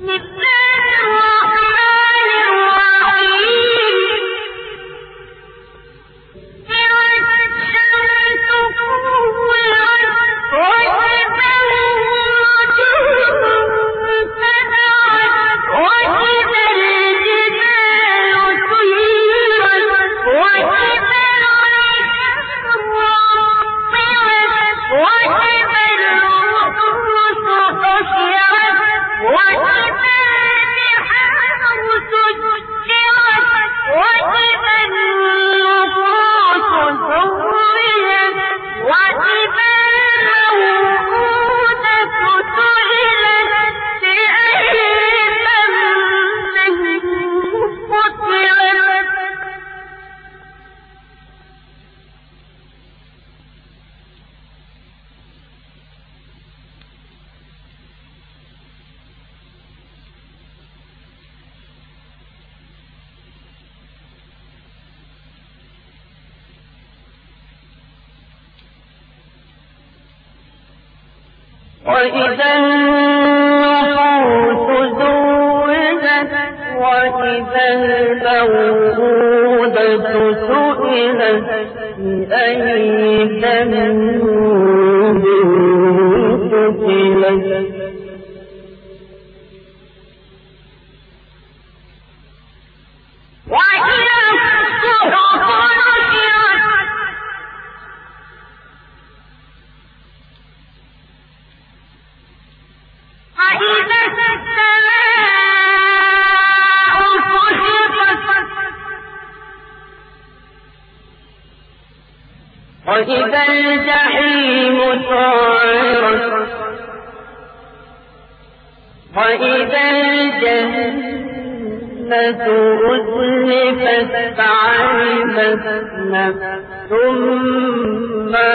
Never وإذا النفوس زوجت وإذا سئلت بأي ذنب وإذا الجحيم سعرت وإذا الجنة أزلفت علمت نفس ما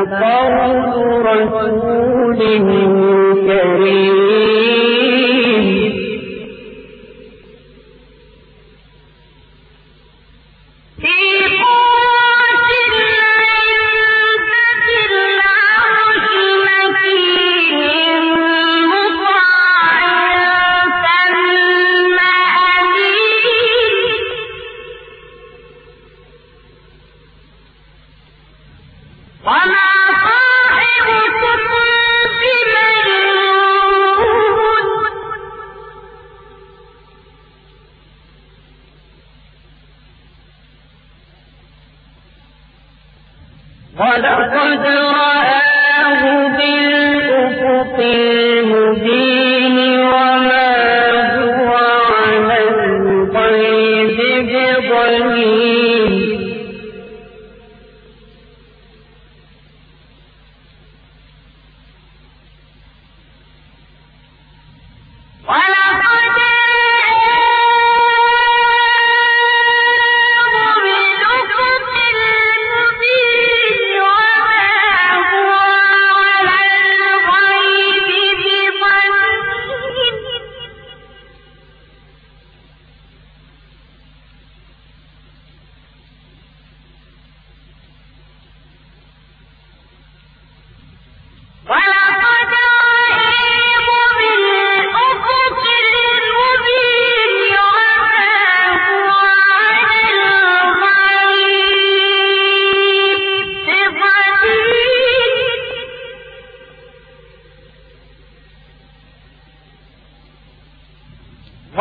لقول رسول كريم. ولقد رأى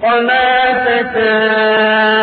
وما تشاءون